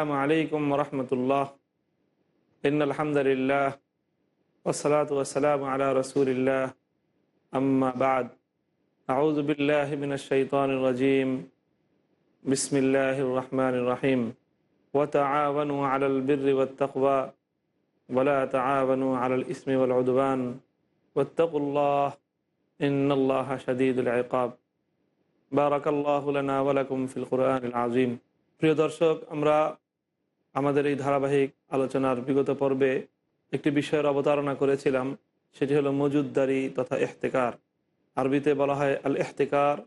السلام عليكم ورحمة الله إن الحمد لله والصلاة والسلام على رسول الله أما بعد أعوذ بالله من الشيطان الرجيم بسم الله الرحمن الرحيم وتعاونوا على البر والتقوى ولا تعاونوا على الإثم والعدوان واتقوا الله إن الله شديد العقاب بارك الله لنا ولكم في القرآن العظيم প্রিয় দর্শক আমরা আমাদের এই ধারাবাহিক আলোচনার বিগত পর্বে একটি বিষয়ের অবতারণা করেছিলাম, সেটি হলো মজুদদারি তথা এহতেকার। আরবিতে বলা হয় আল এহতেকার,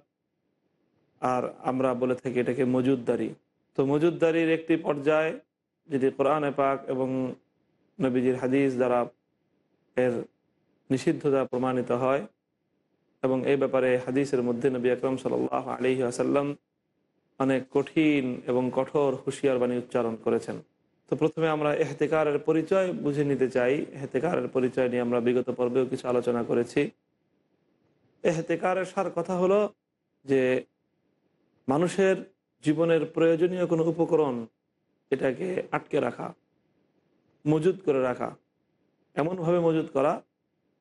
আর আমরা বলে থাকি এটাকে মজুদদারি। তো মজুদদারির একটি পর্যায়, যেটি কোরআনে পাক এবং নবীজির হাদিস দ্বারা এর নিষিদ্ধতা প্রমাণিত হয়, এবং এই ব্যাপারে হাদিসের মধ্যে নবী আকরম সাল আলহি আসাল্লাম অনেক কঠিন এবং কঠোর হুঁশিয়ার বাণী উচ্চারণ করেছেন। তো প্রথমে আমরা এহতেকারের পরিচয় বুঝে নিতে চাই। এহতেকারের পরিচয় নিয়ে আমরা বিগত পর্বেও কিছু আলোচনা করেছি। এহতেকারের সার কথা হলো যে মানুষের জীবনের প্রয়োজনীয় কোনো উপকরণ এটাকে আটকে রাখা মজুদ করে রাখা, এমনভাবে মজুদ করা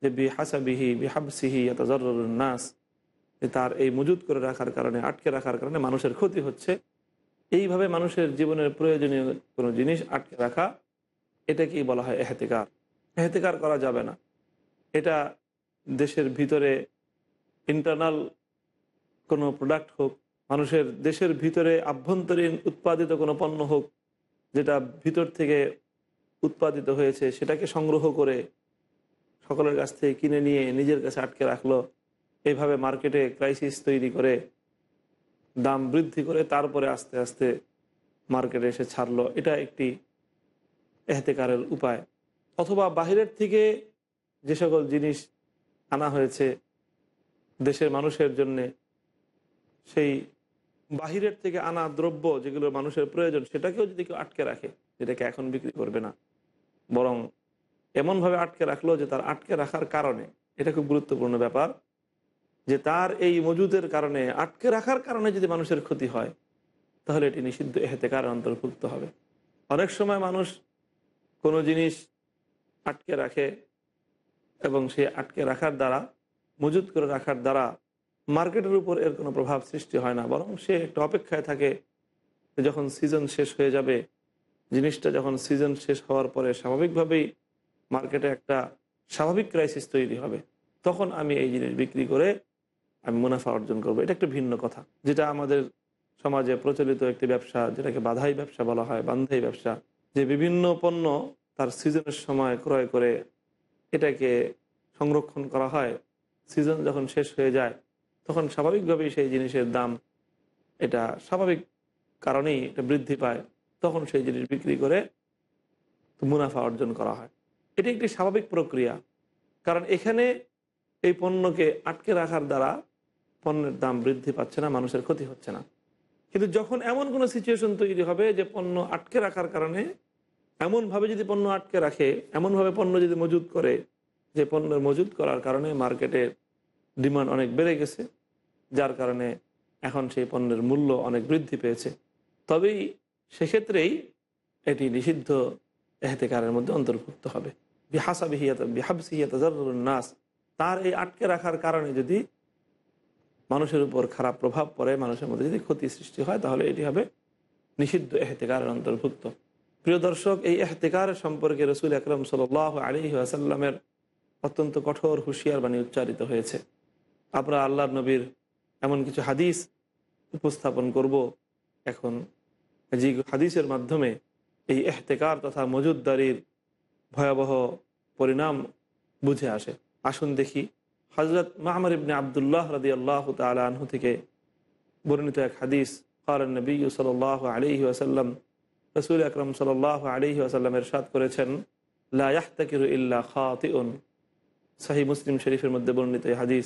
যে বিহাসাবিহি, বিহাবসিহি নাস তার এই মজুদ করে রাখার কারণে, আটকে রাখার কারণে মানুষের ক্ষতি হচ্ছে। এইভাবে মানুষের জীবনের প্রয়োজনীয় কোনো জিনিস আটকে রাখা, এটাকেই বলা হয় এহতেকার। এহতেকার করা যাবে না। এটা দেশের ভিতরে ইন্টারনাল কোনো প্রোডাক্ট হোক, মানুষের দেশের ভিতরে আভ্যন্তরীণ উৎপাদিত কোনো পণ্য হোক, যেটা ভিতর থেকে উৎপাদিত হয়েছে, সেটাকে সংগ্রহ করে সকলের কাছ থেকে কিনে নিয়ে নিজের কাছে আটকে রাখল এইভাবে মার্কেটে ক্রাইসিস তৈরি করে, দাম বৃদ্ধি করে তারপরে আস্তে আস্তে মার্কেটে এসে ছাড়লো, এটা একটি এহতেকারের উপায়। অথবা বাহিরের থেকে যে সকল জিনিস আনা হয়েছে দেশের মানুষের জন্যে, সেই বাহিরের থেকে আনা দ্রব্য যেগুলো মানুষের প্রয়োজন, সেটাকেও যদি কেউ আটকে রাখে, যেটাকে এখন বিক্রি করবে না, বরং এমনভাবে আটকে রাখল যে তার আটকে রাখার কারণে, এটা খুব গুরুত্বপূর্ণ ব্যাপার। যে তার এই মজুদের কারণে, আটকে রাখার কারণে যদি মানুষের ক্ষতি হয়, তাহলে এটি নিষিদ্ধ এহতেকার অন্তর্ভুক্ত হবে। অনেক সময় মানুষ কোনো জিনিস আটকে রাখে এবং সে আটকে রাখার দ্বারা, মজুদ করে রাখার দ্বারা মার্কেটের উপর এর কোনো প্রভাব সৃষ্টি হয় না। বরং সে একটা অপেক্ষায় থাকে যখন সিজন শেষ হয়ে যাবে, জিনিসটা যখন সিজন শেষ হওয়ার পরে স্বাভাবিকভাবেই মার্কেটে একটা স্বাভাবিক ক্রাইসিস তৈরি হবে। তখন আমি এই জিনিস বিক্রি করে আমি মুনাফা অর্জন করব। এটা একটা ভিন্ন কথা। যেটা আমাদের সমাজে প্রচলিত একটি ব্যবসা, যেটাকে বাধাই ব্যবসা বলা হয়, বান্ধাই ব্যবসা, যে বিভিন্ন পণ্য তার সিজনের সময় ক্রয় করে এটাকে সংরক্ষণ করা হয়। সিজন যখন শেষ হয়ে যায়, তখন স্বাভাবিকভাবেই সেই জিনিসের দাম এটা স্বাভাবিক কারণেই এটা বৃদ্ধি পায়। তখন সেই জিনিস বিক্রি করে মুনাফা অর্জন করা হয়। এটি একটি স্বাভাবিক প্রক্রিয়া। কারণ এখানে এই পণ্যকে আটকে রাখার দ্বারা পণ্যের দাম বৃদ্ধি পাচ্ছে না, মানুষের ক্ষতি হচ্ছে না। কিন্তু যখন এমন কোনো সিচুয়েশন তৈরি হবে যে পণ্য আটকে রাখার কারণে, এমনভাবে যদি পণ্য আটকে রাখে, এমনভাবে পণ্য যদি মজুদ করে, যে পণ্যের মজুদ করার কারণে মার্কেটের ডিমান্ড অনেক বেড়ে গেছে, যার কারণে এখন সেই পণ্যের মূল্য অনেক বৃদ্ধি পেয়েছে, তবেই সেক্ষেত্রেই এটি নিষিদ্ধ এহতেকারের মধ্যে অন্তর্ভুক্ত হবে। বিহাসা বিহিয়াত বিহাবসিহিয়াত নাস, তার এই আটকে রাখার কারণে যদি মানুষের উপর খারাপ প্রভাব পড়ে, মানুষের মধ্যে যদি ক্ষতি সৃষ্টি হয়, তাহলে এটি হবে নিষিদ্ধ এহতেকারের অন্তর্ভুক্ত। প্রিয় দর্শক, এই এহতেকার সম্পর্কে রসুল আকরম সাল আলী আসাল্লামের অত্যন্ত কঠোর হুঁশিয়ার বাণী উচ্চারিত হয়েছে। আমরা আল্লাহ নবীর এমন কিছু হাদিস উপস্থাপন করব। এখন যে হাদিসের মাধ্যমে এই এহতেকার তথা মজুদদারির ভয়াবহ পরিণাম বুঝে আসে। আসুন দেখি হজরত মাহমর ইবনে আবদুল্লাহ রদি আল্লাহ তালু থেকে বর্ণিত এক হাদিস নবী সাল আলহি আসাল্লাম রসুল আকরম সাল আলহি আসাল্লাম এরশাদ করেছেন লাহতাকিরু ইল্লা খাতিউন। সাহি মুসলিম শরীফের মধ্যে বর্ণিত এই হাদিস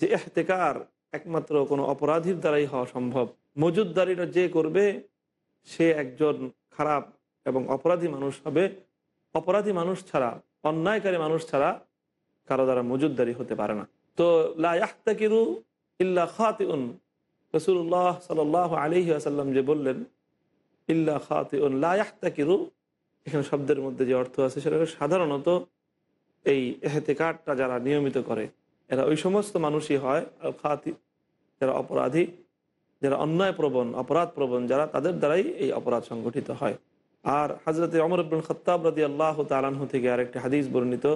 যে এহতেকার একমাত্র কোনো অপরাধীর দ্বারাই হওয়া সম্ভব। মজুদদারিটা যে করবে, সে একজন খারাপ এবং অপরাধী মানুষ হবে। অপরাধী মানুষ ছাড়া, অন্যায়কারী মানুষ ছাড়া কারও দ্বারা মজুদদারি হতে পারে না। তো ইল্লা খাতিউন। রসুল্লাহ সাল আলহি আসাল্লাম যে বললেন, ইল্লা খাতিউন লাহতাকিরু এখানে শব্দের মধ্যে যে অর্থ আছে সেটা সাধারণত এই এহতেকারটা যারা নিয়মিত করে, এরা ওই সমস্ত মানুষই হয় খাতি যারা অপরাধী, যারা অন্যায় প্রবণ অপরাধ প্রবণ যারা তাদের দ্বারাই এই অপরাধ সংগঠিত হয়। আর হাজরত অমর আব্দুল খত্তাব রাদি আল্লাহ তালাহ থেকে আরেকটি হাদিস বর্ণিত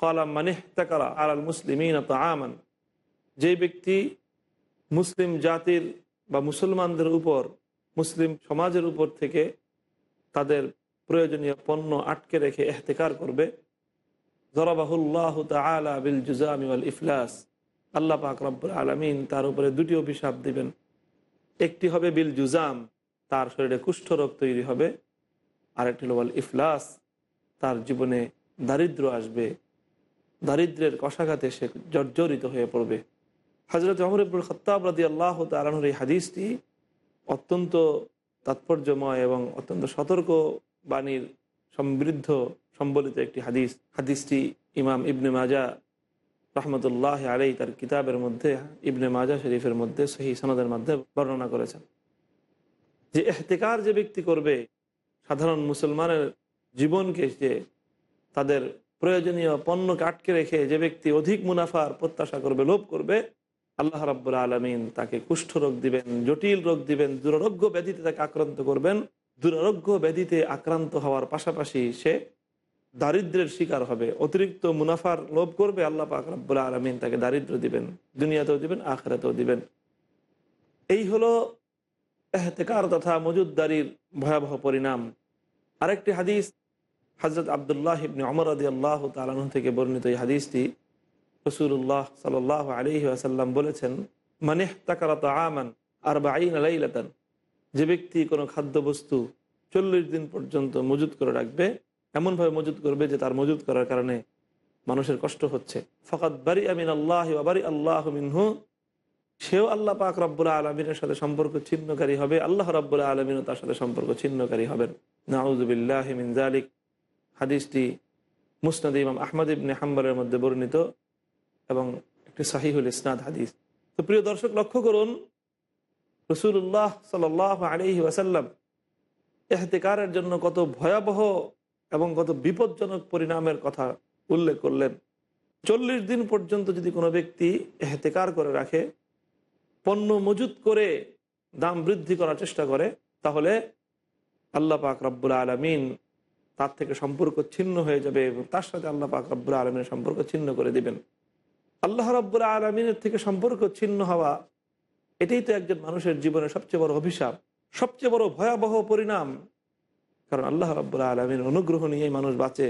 কলাম মানিহ তাকারা আল মুসলিমিন আমান যে ব্যক্তি মুসলিম জাতির বা মুসলমানদের উপর, মুসলিম সমাজের উপর থেকে তাদের প্রয়োজনীয় পণ্য আটকে রেখে এহতেকার করবে। জরাবাহুল্লাহ তালা বিল জুজামি আল ইফলাস। আল্লাহ পাক আলমিন তার উপরে দুটি অভিশাপ দিবেন। একটি হবে বিল জুজাম, তার শরীরে কুষ্ঠ রোগ তৈরি হবে। আরেকটি হল ইফলাস, তার জীবনে দারিদ্র আসবে। দারিদ্রের কষাঘাতে সে জর্জরিত হয়ে পড়বে। হজরত অমরবুল খত্তাব রাদি আল্লাহ তালাহুর এই হাদিসটি অত্যন্ত তাৎপর্যময় এবং অত্যন্ত সতর্ক বাণীর সমৃদ্ধ সম্বলিত একটি হাদিস। হাদিসটি ইমাম ইবনে মাজা রহমতুল্লাহ আলাই তার কিতাবের মধ্যে, ইবনে মাজা শরীফের মধ্যে সহি সনদের মধ্যে বর্ণনা করেছেন। যে এহতেকার যে ব্যক্তি করবে, সাধারণ মুসলমানের জীবনকে যে তাদের প্রয়োজনীয় পণ্যকে আটকে রেখে যে ব্যক্তি অধিক মুনাফার প্রত্যাশা করবে, লোভ করবে, আল্লাহ রাব্বুল আলমিন তাকে কুষ্ঠ রোগ দিবেন, জটিল রোগ দিবেন, দুরারোগ্য ব্যাধিতে তাকে আক্রান্ত করবেন। দুরারোগ্য ব্যাধিতে আক্রান্ত হওয়ার পাশাপাশি সে দারিদ্রের শিকার হবে। অতিরিক্ত মুনাফার লোভ করবে, আল্লাহ পাক রব্বুল আলমিন তাকে দারিদ্র দিবেন, দুনিয়াতেও দিবেন, আখরাতেও দিবেন। এই হলো এহতেকার তথা মজুদদারির ভয়াবহ পরিণাম। আরেকটি হাদিস হজরত আবদুল্লাহ ইবনে অমর আদি আল্লাহ তালাহ থেকে বর্ণিত এই হাদিসটি রসুল্লাহ সাল আলহি আসাল্লাম বলেছেন মানে আমান আর বা আইন যে ব্যক্তি কোনো খাদ্যবস্তু চল্লিশ দিন পর্যন্ত মজুদ করে রাখবে, এমনভাবে মজুদ করবে যে তার মজুদ করার কারণে মানুষের কষ্ট হচ্ছে। ফকাত বারি আমিন আল্লাহ বারি আল্লাহ মিনহু সেও আল্লাহ পাক রব্বুল্লা আলমিনের সাথে সম্পর্ক ছিন্নকারী হবে, আল্লাহ রব্বুল্লাহ আলমিনও তার সাথে সম্পর্ক ছিন্নকারী হবেন। নাউজুবিল্লাহ মিন জালিক হাদিসটি মুসনাদ ইমাম আহমদ ইবনে হাম্বরের মধ্যে বর্ণিত এবং একটি সাহিহুল ইসনাদ হাদিস। তো প্রিয় দর্শক, লক্ষ্য করুন রসুল্লাহ সাল আলহি ওয়াসাল্লাম এহতেকারের জন্য কত ভয়াবহ এবং কত বিপজ্জনক পরিণামের কথা উল্লেখ করলেন। চল্লিশ দিন পর্যন্ত যদি কোনো ব্যক্তি এহতেকার করে রাখে, পণ্য মজুত করে দাম বৃদ্ধি করার চেষ্টা করে, তাহলে আল্লাহ পাক রব্বুল আলমিন তার থেকে সম্পর্ক ছিন্ন হয়ে যাবে এবং তার সাথে আল্লাহ পাক রব্বুল আলমিনের সম্পর্ক ছিন্ন করে দিবেন। আল্লাহ রব্বুল আলমিনের থেকে সম্পর্ক ছিন্ন হওয়া, এটাই তো একজন মানুষের জীবনের সবচেয়ে বড় অভিশাপ, সবচেয়ে বড় ভয়াবহ পরিণাম। কারণ আল্লাহ রব্বুল্লাহ আলমীর অনুগ্রহ নিয়েই মানুষ বাঁচে।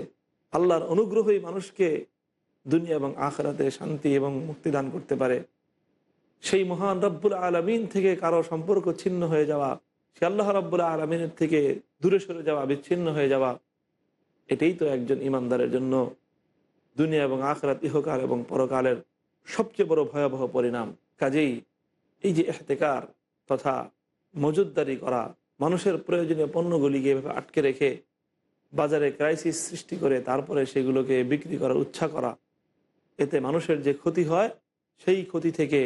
আল্লাহর অনুগ্রহই মানুষকে দুনিয়া এবং আখরাতে শান্তি এবং মুক্তি দান করতে পারে। সেই মহান রব্বুল আলমিন থেকে কারও সম্পর্ক ছিন্ন হয়ে যাওয়া, সে আল্লাহ রব্বুল্লাহ আলমিনের থেকে দূরে সরে যাওয়া, বিচ্ছিন্ন হয়ে যাওয়া এটাই তো একজন ইমানদারের জন্য দুনিয়া এবং আখরাত ইহকাল এবং পরকালের সবচেয়ে বড় ভয়াবহ পরিণাম। কাজেই এই যে এহতেকার তথা মজুদদারি করা, মানুষের প্রয়োজনীয় পণ্যগুলিকে এভাবে আটকে রেখে বাজারে ক্রাইসিস সৃষ্টি করে তারপরে সেগুলোকে বিক্রি করার উচ্ছা করা, এতে মানুষের যে ক্ষতি হয়, সেই ক্ষতি থেকে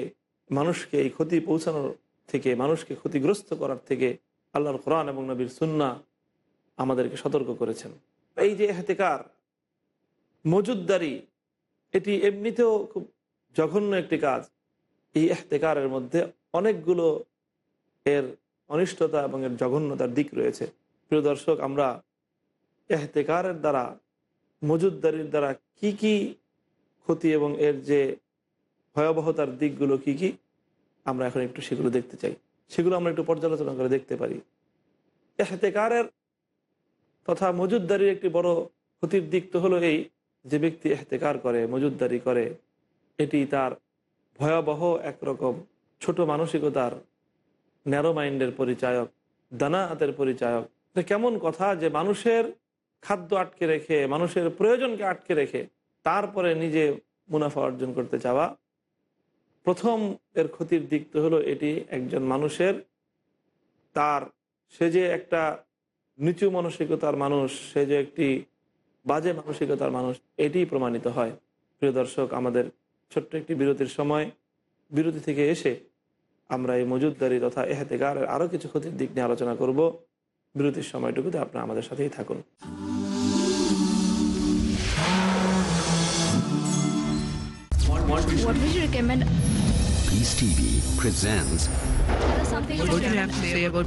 মানুষকে, এই ক্ষতি পৌঁছানোর থেকে, মানুষকে ক্ষতিগ্রস্ত করার থেকে আল্লাহর কোরআন এবং নবীর সুন্না আমাদেরকে সতর্ক করেছেন। এই যে এহতেকার, মজুদদারি, এটি এমনিতেও খুব জঘন্য একটি কাজ। এই এহতেকারের মধ্যে অনেকগুলো এর অনিষ্টতা এবং এর জঘন্যতার দিক রয়েছে। প্রিয় দর্শক, আমরা এহতেকারের দ্বারা, মজুদদারির দ্বারা কি কি ক্ষতি এবং এর যে ভয়াবহতার দিকগুলো কি কি, আমরা এখন একটু সেগুলো দেখতে চাই। সেগুলো আমরা একটু পর্যালোচনা করে দেখতে পারি। এহতেকারের তথা মজুদদারির একটি বড় ক্ষতির দিক তো হলো এই যে ব্যক্তি এহতেকার করে, মজুদদারি করে, এটি তার ভয়াবহ একরকম ছোট মানসিকতার ন্যারো মাইন্ডের পরিচায়ক দানাতের পরিচায়ক। এটা কেমন কথা যে মানুষের খাদ্য আটকে রেখে, মানুষের প্রয়োজনকে আটকে রেখে তারপরে নিজে মুনাফা অর্জন করতে চাওয়া। প্রথম এর ক্ষতির দিক তো হলো এটি, একজন মানুষের তার সে যে একটা নিচু মানসিকতার মানুষ সে যে একটি বাজে মানসিকতার মানুষ এটি প্রমাণিত হয়। প্রিয় দর্শক আমাদের ছোট্ট একটি বিরতির সময় বিরতি থেকে এসে আমরা এই মজুদদারি তথা এহতেগারের আরও কিছু ক্ষতির দিক নিয়ে আলোচনা করব। বিরতির সময়টুকুতে আপনারা আমাদের সাথেই থাকুন। What would you recommend? Peace TV presents What do you have to say about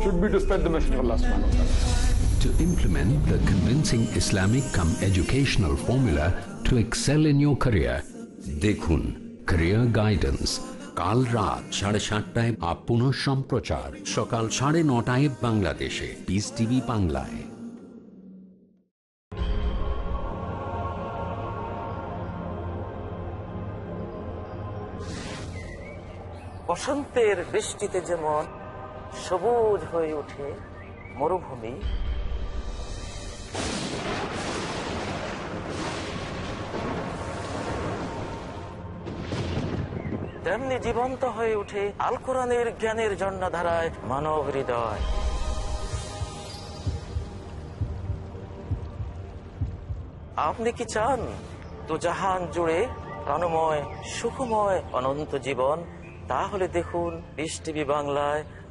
should be to spread the message of Allah subhanahu wa ta'ala. to implement the convincing Islamic come educational formula to excel in your career. দেখুন career guidance কাল রাত সাড়ে সাতটায় up পুনঃ সম্প্রচার সকাল সাড়ে নটায় বাংলাদেশে পিস টিভি বাংলায় বসন্তের বৃষ্টিতে যেমন সবুজ হয়ে ওঠে মরুভূমি। তেমনি জীবন্ত হয়ে ওঠে আল কোরআনের জ্ঞানের জন্যধারায় মানব হৃদয়। আপনি কি চান তো জাহান জুড়ে প্রাণময়, সুখময়, অনন্ত জীবন? তাহলে দেখুন, বিশ টিভি বাংলায়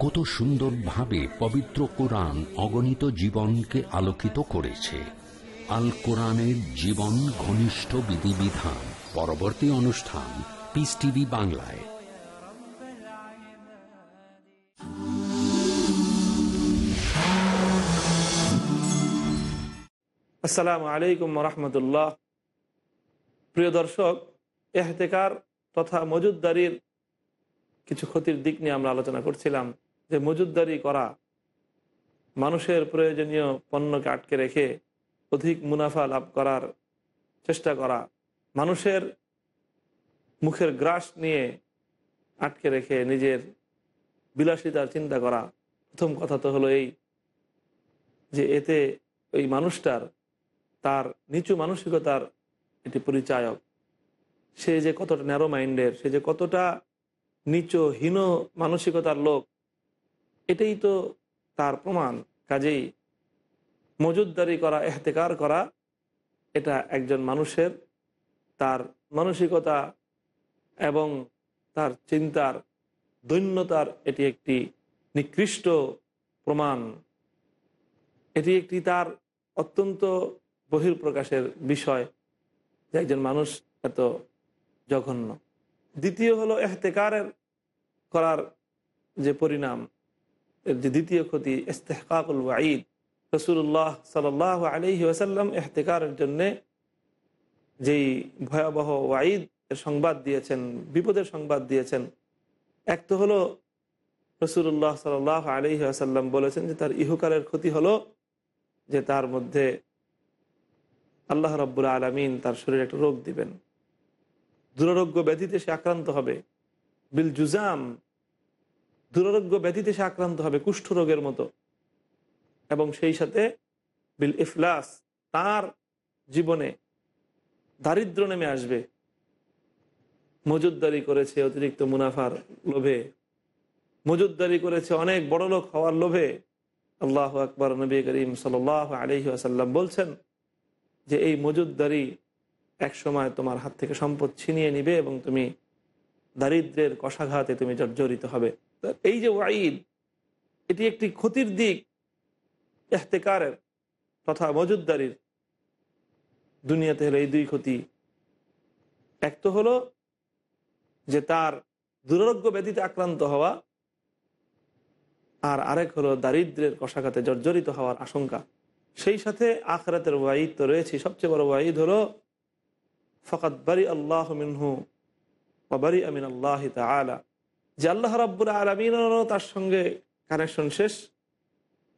কত সুন্দরভাবে পবিত্র কোরআন অগণিত জীবনকে আলোকিত করেছে। আল কোরআনের জীবন ঘনিষ্ঠ বিধিবিধান। পরবর্তী অনুষ্ঠান পিস টিভি বাংলায়। আসসালামু আলাইকুম রহমতুল্লাহ। প্রিয় দর্শক, এহতেকার তথা মজুদদারির কিছু ক্ষতির দিক নিয়ে আমরা আলোচনা করছিলাম। যে মজুদদারি করা, মানুষের প্রয়োজনীয় পণ্যকে আটকে রেখে অধিক মুনাফা লাভ করার চেষ্টা করা, মানুষের মুখের গ্রাস নিয়ে আটকে রেখে নিজের বিলাসিতার চিন্তা করা, প্রথম কথা তো হলো এই যে এতে ওই মানুষটার, তার নিচু মানসিকতার এটি পরিচায়ক, সে যে কতটা ন্যারো মাইন্ডের সে যে কতটা নিচু, হীন মানসিকতার লোক এটাই তো তার প্রমাণ। কাজেই মজুদদারি করা, এহতেকার করা, এটা একজন মানুষের তার মানসিকতা এবং তার চিন্তার দৈন্যতার এটি একটি নিকৃষ্ট প্রমাণ। এটি একটি তার অত্যন্ত বহির্প্রকাশের বিষয় যে একজন মানুষ এত জঘন্য। দ্বিতীয় হলো এহতেকারের করার যে পরিণাম। এর যে দ্বিতীয় ক্ষতি, ইস্তেহকাকুল ওয়াঈদ। রসুল্লাহ সাল আলহি ওয়াসাল্লাম এহতেকারের জন্যে যেই ভয়াবহ ওয়াঈদ এর সংবাদ দিয়েছেন, বিপদের সংবাদ দিয়েছেন, এক তো হলো রসুল্লাহ সাল আলহি আসাল্লাম বলেছেন যে তার ইহুকালের ক্ষতি হলো যে তার মধ্যে আল্লাহ রব্বুল আলমিন তার শরীরে একটা রোগ দিবেন। দুরারোগ্য ব্যাধিতে সে আক্রান্ত হবে। বিল জুজাম দুরারোগ্য ব্যাধিতে সে আক্রান্ত হবে, কুষ্ঠ রোগের মতো। এবং সেই সাথে বিল ইফলাস তার জীবনে দারিদ্র নেমে আসবে। মজুদদারি করেছে অতিরিক্ত মুনাফার লোভে। মজুদদারি করেছে অনেক বড় লোক হওয়ার লোভে। আল্লাহ আকবর নবী করিম সাল আলহি আসাল্লাম বলছেন যে, এই মজুদদারি এক সময় তোমার হাত থেকে সম্পদ ছিনিয়ে নিবে এবং তুমি দারিদ্রের কষাঘাতে তুমি জর্জরিত হবে। এই যে ওয়াইদ এটি একটি ক্ষতির দিক এহতেকারের তথা মজুদদারির। দুনিয়াতে হলো এই দুই ক্ষতি। এক তো হলো যে তার দুরারোগ্য ব্যাধিতে আক্রান্ত হওয়া, আর আরেক হলো দারিদ্রের কষাঘাতে জর্জরিত হওয়ার আশঙ্কা। সেই সাথে আখরাতের ওয়াইদ তো রয়েছে। সবচেয়ে বড় ওয়াইদ হলো ফকাত বারি আল্লাহ মিনহু বারি আমিন আল্লাহ তালা যে আল্লাহ রাব্বুল আলমিনেরও তার সঙ্গে কানেকশন শেষ,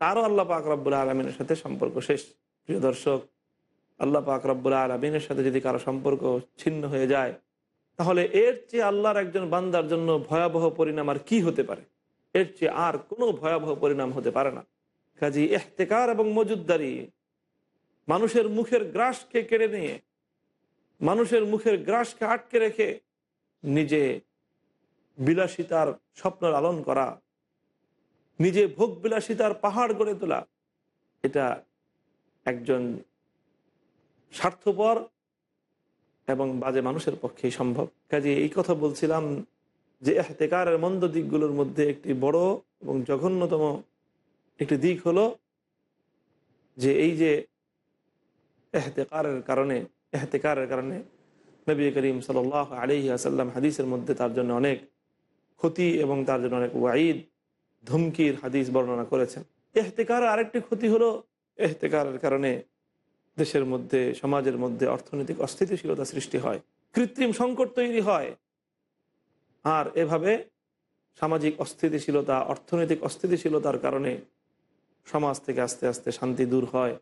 তারও আল্লাহ পাক রাব্বুল আলমিনের সাথে সম্পর্ক শেষ। প্রিয় দর্শক, আল্লাহ পাক রাব্বুল আলমিনের সাথে যদি কারও সম্পর্ক ছিন্ন হয়ে যায়, তাহলে এর চেয়ে আল্লাহর একজন বান্দার জন্য ভয়াবহ পরিণাম আর কি হতে পারে? এর চেয়ে আর কোনো ভয়াবহ পরিণাম হতে পারে না। কাজী এহতেকার এবং মজুদদারি, মানুষের মুখের গ্রাসকে কেড়ে নিয়ে, মানুষের মুখের গ্রাসকে আটকে রেখে নিজে বিলাসিতার স্বপ্ন লালন করা, নিজে ভোগ বিলাসিতার পাহাড় গড়ে তোলা, এটা একজন স্বার্থপর এবং বাজে মানুষের পক্ষেই সম্ভব। কাজে এই কথা বলছিলাম যে এহতেকারের মন্দ দিকগুলোর মধ্যে একটি বড় এবং জঘন্যতম একটি দিক হলো যে এই যে এহতেকারের কারণে এহতেকারের কারণে নবী করিম সাল আলহি আসাল্লাম হাদিসের মধ্যে তার জন্য অনেক ক্ষতি এবং তার জন্য অনেক ওয়াইদ ধমকির হাদিস বর্ণনা করেছেন। এহতেকার আরেকটি ক্ষতি হলো এহতেকারের কারণে দেশের মধ্যে, সমাজের মধ্যে অর্থনৈতিক অস্থিতিশীলতা সৃষ্টি হয়, কৃত্রিম সংকট তৈরি হয়। আর এভাবে সামাজিক অস্থিতিশীলতা, অর্থনৈতিক অস্থিতিশীলতার কারণে সমাজ থেকে আস্তে আস্তে শান্তি দূর হয়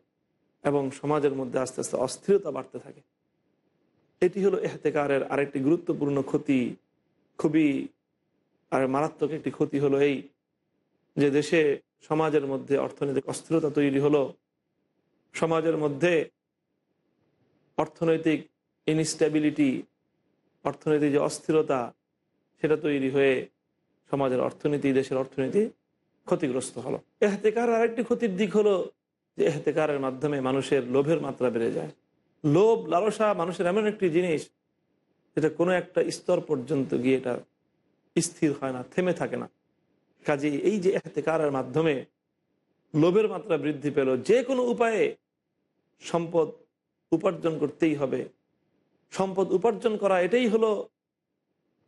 এবং সমাজের মধ্যে আস্তে আস্তে অস্থিরতা বাড়তে থাকে। এটি হলো এহতেকারের আরেকটি গুরুত্বপূর্ণ ক্ষতি, খুবই আর মারাত্মক একটি ক্ষতি হলো এই যে দেশে সমাজের মধ্যে অর্থনৈতিক অস্থিরতা তৈরি হলো, সমাজের মধ্যে অর্থনৈতিক ইনস্টেবিলিটি অর্থনৈতিক যে অস্থিরতা, সেটা তৈরি হয়ে সমাজের অর্থনীতি, দেশের অর্থনীতি ক্ষতিগ্রস্ত হলো। এহতেকার আরেকটি ক্ষতির দিক হলো যে এহতেকারের মাধ্যমে মানুষের লোভের মাত্রা বেড়ে যায়। লোভ, লালসা মানুষের এমন একটি জিনিস, যেটা কোনো একটা স্তর পর্যন্ত গিয়ে এটা স্থির হয় না, থেমে থাকে না। কাজে এই যে এহতেকারের মাধ্যমে লোভের মাত্রা বৃদ্ধি পেল, যে কোনো উপায়ে সম্পদ উপার্জন করতেই হবে। সম্পদ উপার্জন করা এটাই হলো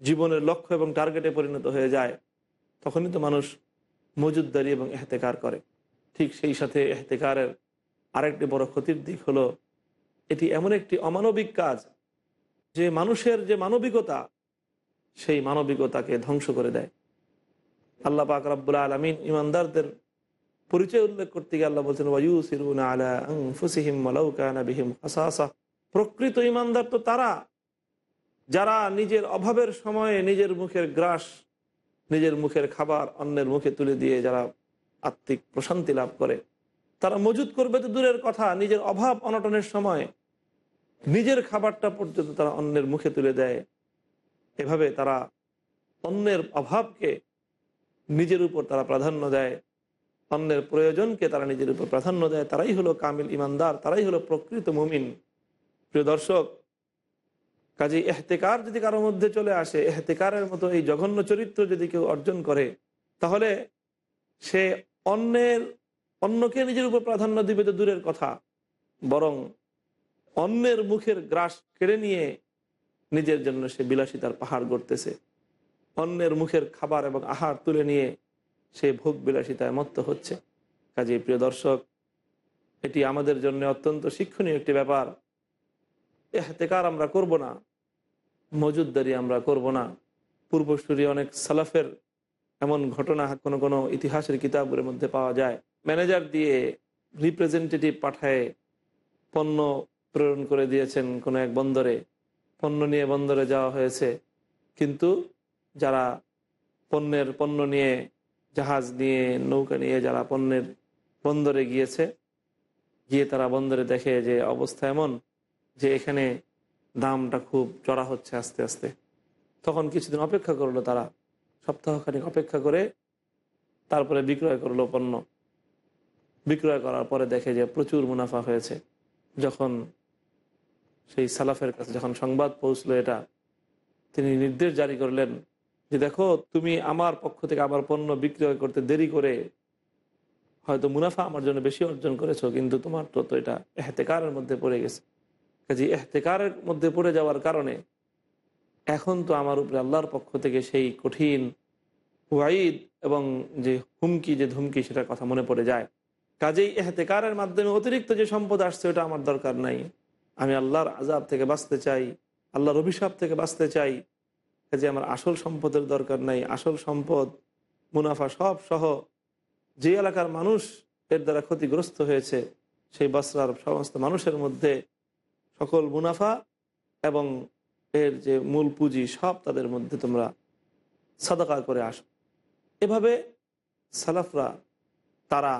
জীবনের লক্ষ্য এবং টার্গেটে পরিণত হয়ে যায়। তখনই তো মানুষ মজুদদারি এবং এহতেকার করে। ঠিক সেই সাথে এহতেকারের আরেকটি বড় ক্ষতির দিক হলো, এটি এমন একটি অমানবিক কাজ যে মানুষের যে মানবিকতা সেই মানবিকতাকে ধ্বংস করে দেয়। আল্লাহ পাক রাব্বুল আলমিন ইমানদারদের পরিচয় উল্লেখ করতে গিয়ে আল্লাহ বলছেন প্রকৃত ইমানদার তো তারা, যারা নিজের অভাবের সময়ে নিজের মুখের গ্রাস, নিজের মুখের খাবার অন্যের মুখে তুলে দিয়ে যারা আত্মিক প্রশান্তি লাভ করে, তারা মজুদ করবে তো দূরের কথা, নিজের অভাব অনটনের সময় নিজের খাবারটা পর্যন্ত তারা অন্যের মুখে তুলে দেয়। এভাবে তারা অন্যের অভাবকে নিজের উপর তারা প্রাধান্য দেয়, অন্যের প্রয়োজনকে তারা নিজের উপর প্রাধান্য দেয়, তারাই হলো কামিল ইমানদার, তারাই হলো প্রকৃত মুমিন। প্রিয় দর্শক, কাজে এহতেকার যদি কারও মধ্যে চলে আসে, এহতেকারের মতো এই জঘন্য চরিত্র যদি কেউ অর্জন করে, তাহলে সে অন্যের, অন্যকে নিজের উপর প্রাধান্য দিবে তো দূরের কথা। বরং অন্যের মুখের গ্রাস কেড়ে নিয়ে নিজের জন্য সে বিলাসিতার পাহাড় গড়তেছে। অন্যের মুখের খাবার এবং আহার তুলে নিয়ে সে ভোগ বিলাসিতায় মত্ত হচ্ছে। কাজে প্রিয় দর্শক, এটি আমাদের জন্য অত্যন্ত শিক্ষণীয় একটি ব্যাপার। এহতেকার আমরা করব না, মজুদদারি আমরা করব না। পূর্বসূরি অনেক সালাফের এমন ঘটনা কোনো কোনো ইতিহাসের কিতাবের মধ্যে পাওয়া যায়। ম্যানেজার দিয়ে রিপ্রেজেন্টেটিভ পাঠায় পণ্য প্রেরণ করে দিয়েছেন কোনো এক বন্দরে। পণ্য নিয়ে বন্দরে যাওয়া হয়েছে। কিন্তু যারা পণ্যের, পণ্য নিয়ে জাহাজ নিয়ে নৌকা নিয়ে যারা পণ্যের বন্দরে গিয়েছে, গিয়ে তারা বন্দরে দেখে যে অবস্থা এমন যে এখানে দামটা খুব চড়া হচ্ছে আস্তে আস্তে। তখন কিছুদিন অপেক্ষা করল তারা। সপ্তাহখানিক অপেক্ষা করে তারপরে বিক্রয় করল পণ্য। বিক্রয় করার পরে দেখে যে প্রচুর মুনাফা হয়েছে। যখন সেই সালাফের কাছে যখন সংবাদ পৌঁছলো এটা, তিনি নির্দেশ জারি করলেন যে, দেখো, তুমি আমার পক্ষ থেকে আমার পণ্য বিক্রয় করতে দেরি করে হয়তো মুনাফা আমার জন্য বেশি অর্জন করেছ, কিন্তু তোমার তো তো এটা এহতেকারের মধ্যে পড়ে গেছে। কাজে এহতেকারের মধ্যে পড়ে যাওয়ার কারণে এখন তো আমার উপরে আল্লাহর পক্ষ থেকে সেই কঠিন ওয়াইদ এবং যে হুমকি, যে ধুমকি, সেটার কথা মনে পড়ে যায়। কাজেই এহতেকারের মাধ্যমে অতিরিক্ত যে সম্পদ আসছে, ওটা আমার দরকার নাই। আমি আল্লাহর আজাব থেকে বাঁচতে চাই, আল্লাহর অভিশাপ থেকে বাঁচতে চাই, কাজে আমার আসল সম্পদের দরকার নাই, আসল সম্পদ, মুনাফা সব সহ যে এলাকার মানুষ এর দ্বারা ক্ষতিগ্রস্ত হয়েছে, সেই বসরার সমস্ত মানুষের মধ্যে সকল মুনাফা এবং এর যে মূল পুঁজি সব তাদের মধ্যে তোমরা সাদাকা করে আসো। এভাবে সালাফরা, তারা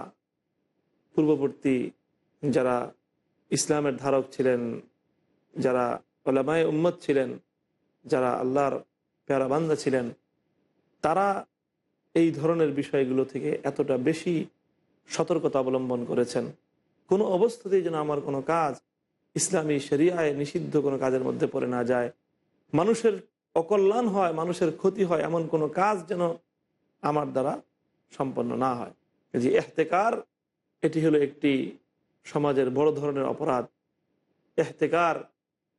পূর্ববর্তী যারা ইসলামের ধারক ছিলেন যারা ওলামায় উম্মত ছিলেন, যারা আল্লাহর প্যারা বান্দা ছিলেন, তারা এই ধরনের বিষয়গুলো থেকে এতটা বেশি সতর্কতা অবলম্বন করেছেন। কোনো অবস্থাতেই যেন আমার কোনো কাজ ইসলামী শরিয়ায় নিষিদ্ধ কোনো কাজের মধ্যে পড়ে না যায়। মানুষের অকল্যাণ হয়, মানুষের ক্ষতি হয়, এমন কোনো কাজ যেন আমার দ্বারা সম্পন্ন না হয়। যে এহতেকার, এটি হলো একটি সমাজের বড় ধরনের অপরাধ। এহতেকার,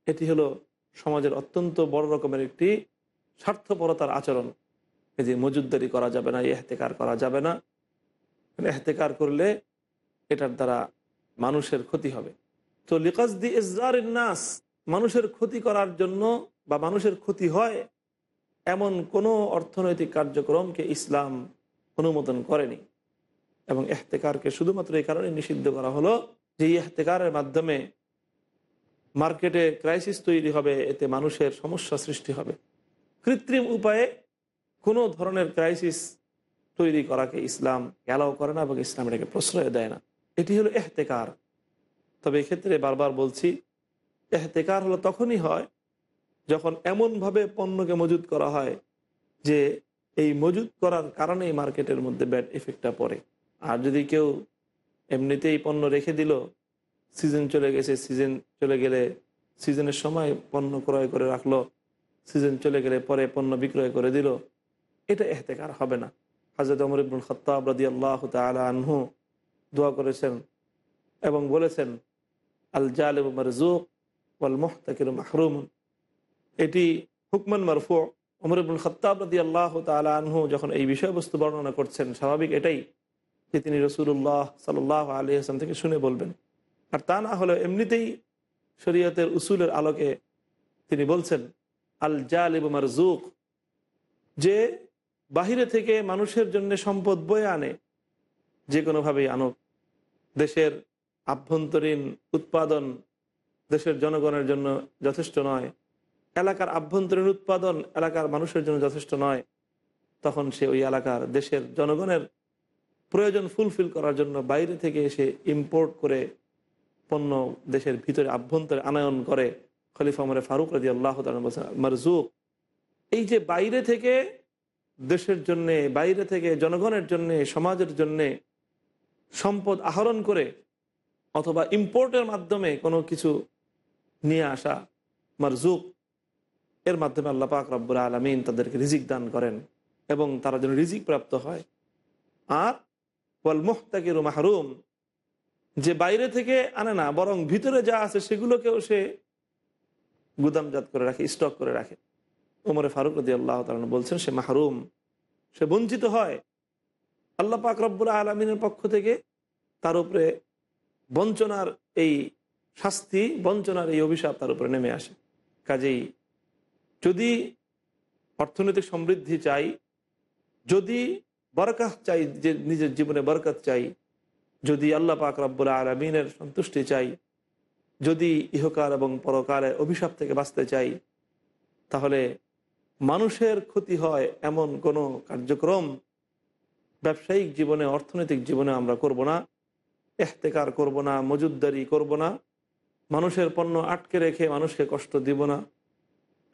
এটি হলো সমাজের অত্যন্ত বড় রকমের একটি স্বার্থপরতার আচরণ। এই যে মজুদদারি করা যাবে না, এহতেকার করা যাবে না। এহতেকার করলে এটার দ্বারা মানুষের ক্ষতি হবে। তো লিকাজদি ইজরার নাস, মানুষের ক্ষতি করার জন্য বা মানুষের ক্ষতি হয় এমন কোনো অর্থনৈতিক কার্যক্রমকে ইসলাম অনুমোদন করেনি। এবং এহতেকারকে শুধুমাত্র এই কারণে নিষিদ্ধ করা হলো যে এহতেকারের মাধ্যমে মার্কেটে ক্রাইসিস তৈরি হবে, এতে মানুষের সমস্যা সৃষ্টি হবে। কৃত্রিম উপায়ে কোনো ধরনের ক্রাইসিস তৈরি করাকে ইসলাম অ্যালাও করে না এবং ইসলাম এটাকে প্রশ্রয় দেয় না। এটি হলো এহতেকার তবে এক্ষেত্রে বারবার বলছি এহতেকার হলো তখনই হয় যখন এমনভাবে পণ্যকে মজুদ করা হয় যে এই মজুদ করার কারণেই মার্কেটের মধ্যে ব্যাড এফেক্টটা পড়ে। আর যদি কেউ এমনিতেই পণ্য রেখে দিল সিজন চলে গেছে সিজন চলে গেলে সিজনের সময় পণ্য ক্রয় করে রাখল সিজন চলে গেলে পরে পণ্য বিক্রয় করে দিল, এটা এহতেকার হবে না। হাজরত অমর ইবুল খত্তাব রাদি আল্লাহ তালা আনহু দোয়া করেছেন এবং বলেছেন আল জাল মারজুক ওয়াল মোহতাকির মাহরুম এটি হুকমান মারফু। অমর ইবুল খত্তাব রাদি আল্লাহ তালা আনহু যখন এই বিষয়বস্তু বর্ণনা করছেন, স্বাভাবিক এটাই যে তিনি রসুল্লাহ সাল্লাহ আলী হাসান থেকে শুনে বলবেন। আর তা না হলে এমনিতেই শরীয়তের উসুলের আলোকে তিনি বলছেন, আল জাল এবং মারজুক যে বাহিরে থেকে মানুষের জন্য সম্পদ বয়ে আনে, যে কোনোভাবেই আনুক। দেশের আভ্যন্তরীণ উৎপাদন দেশের জনগণের জন্য যথেষ্ট নয়, এলাকার আভ্যন্তরীণ উৎপাদন এলাকার মানুষের জন্য যথেষ্ট নয়, তখন সে ওই এলাকার দেশের জনগণের প্রয়োজন ফুলফিল করার জন্য বাইরে থেকে এসে ইম্পোর্ট করে পণ্য দেশের ভিতরে আভ্যন্তরে আনায়ন করে খলিফা মরে ফারুক রাজি আল্লাহ মারজুক। এই যে বাইরে থেকে দেশের জন্যে, বাইরে থেকে জনগণের জন্যে, সমাজের জন্যে সম্পদ আহরণ করে অথবা ইম্পোর্টের মাধ্যমে কোনো কিছু নিয়ে আসা মারজুক, এর মাধ্যমে আল্লাহ পাক রব্বুর আলমিন তাদেরকে রিজিক দান করেন এবং তারা যেন রিজিক প্রাপ্ত হয়। আর ওয়াল মোহতাকির মাহরুম। যে বাইরে থেকে আনে না, বরং ভিতরে যা আছে সেগুলোকেও সে গুদামজাত করে রাখে, স্টক করে রাখে। ওমরে ফারুক রদি আল্লাহ তালন বলছেন, সে মাহরুম, সে বঞ্চিত হয়। আল্লাহ পাক রব্বুল আলমিনের পক্ষ থেকে তার উপরে বঞ্চনার এই শাস্তি, বঞ্চনার এই অভিশাপ তার উপরে নেমে আসে। কাজেই যদি অর্থনৈতিক সমৃদ্ধি চাই, যদি বরকাত চাই, যে নিজের জীবনে বরকত চাই। যদি আল্লাহ পাক রব্বুল আলমিনের সন্তুষ্টি চাই, যদি ইহকাল এবং পরকালে অভিশাপ থেকে বাঁচতে চাই, তাহলে মানুষের ক্ষতি হয় এমন কোনো কার্যক্রম ব্যবসায়িক জীবনে, অর্থনৈতিক জীবনে আমরা করব না এহতেকার করব না, মজুদদারি করব না, মানুষের পণ্য আটকে রেখে মানুষকে কষ্ট দিব না।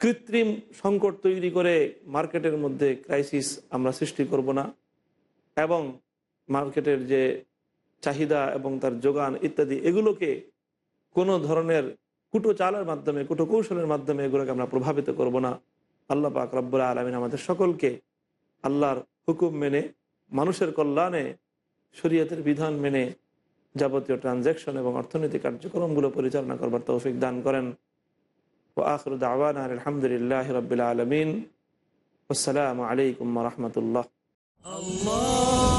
কৃত্রিম সংকট তৈরি করে মার্কেটের মধ্যে ক্রাইসিস আমরা সৃষ্টি করব না। এবং মার্কেটের যে চাহিদা এবং তার যোগান ইত্যাদি, এগুলোকে কোনো ধরনের কুটো চালের মাধ্যমে কুটো কৌশলের মাধ্যমে এগুলোকে আমরা প্রভাবিত করব না। আল্লাহ পাক রব্বুল আলমিন আমাদের সকলকে আল্লাহর হুকুম মেনে, মানুষের কল্যাণে, শরীয়তের বিধান মেনে যাবতীয় ট্রানজ্যাকশন এবং অর্থনৈতিক কার্যক্রমগুলো পরিচালনা করবার তৌফিক দান করেন। ও আখর দাওয়ান আলহামদুলিল্লাহ রবিল আলমিন। আসসালামু আলাইকুম রহমতুল্লাহ। উত্তম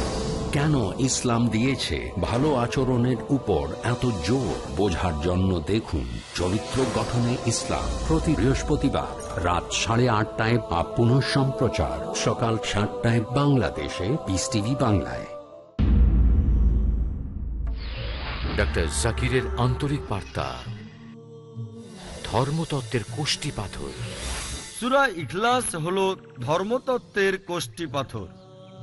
কেন ইসলাম দিয়েছে ভালো আচরণের উপর এত জোর? বোঝার জন্য দেখুন চরিত্র গঠনে ইসলাম প্রতি বৃহস্পতিবার রাত সাড়ে আটটায় বা পুনঃ সম্প্রচার। সকাল সাতটায় বাংলাদেশে পিস টিভি বাংলায়। ডক্টর জাকিরের আন্তরিক বার্তা। ধর্মতত্ত্বের কোষ্টি পাথর। সুরা ইখলাস হলো ধর্মতত্ত্বের কোষ্টি পাথর।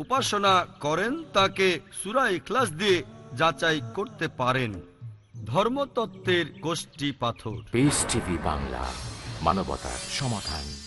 উপাসনা করেন, তাকে সুরা ইখলাস দিয়ে যাচাই করতে পারেন। ধর্মতত্ত্বের গোষ্ঠী পাথর। বাংলা, মানবতার সমাধান।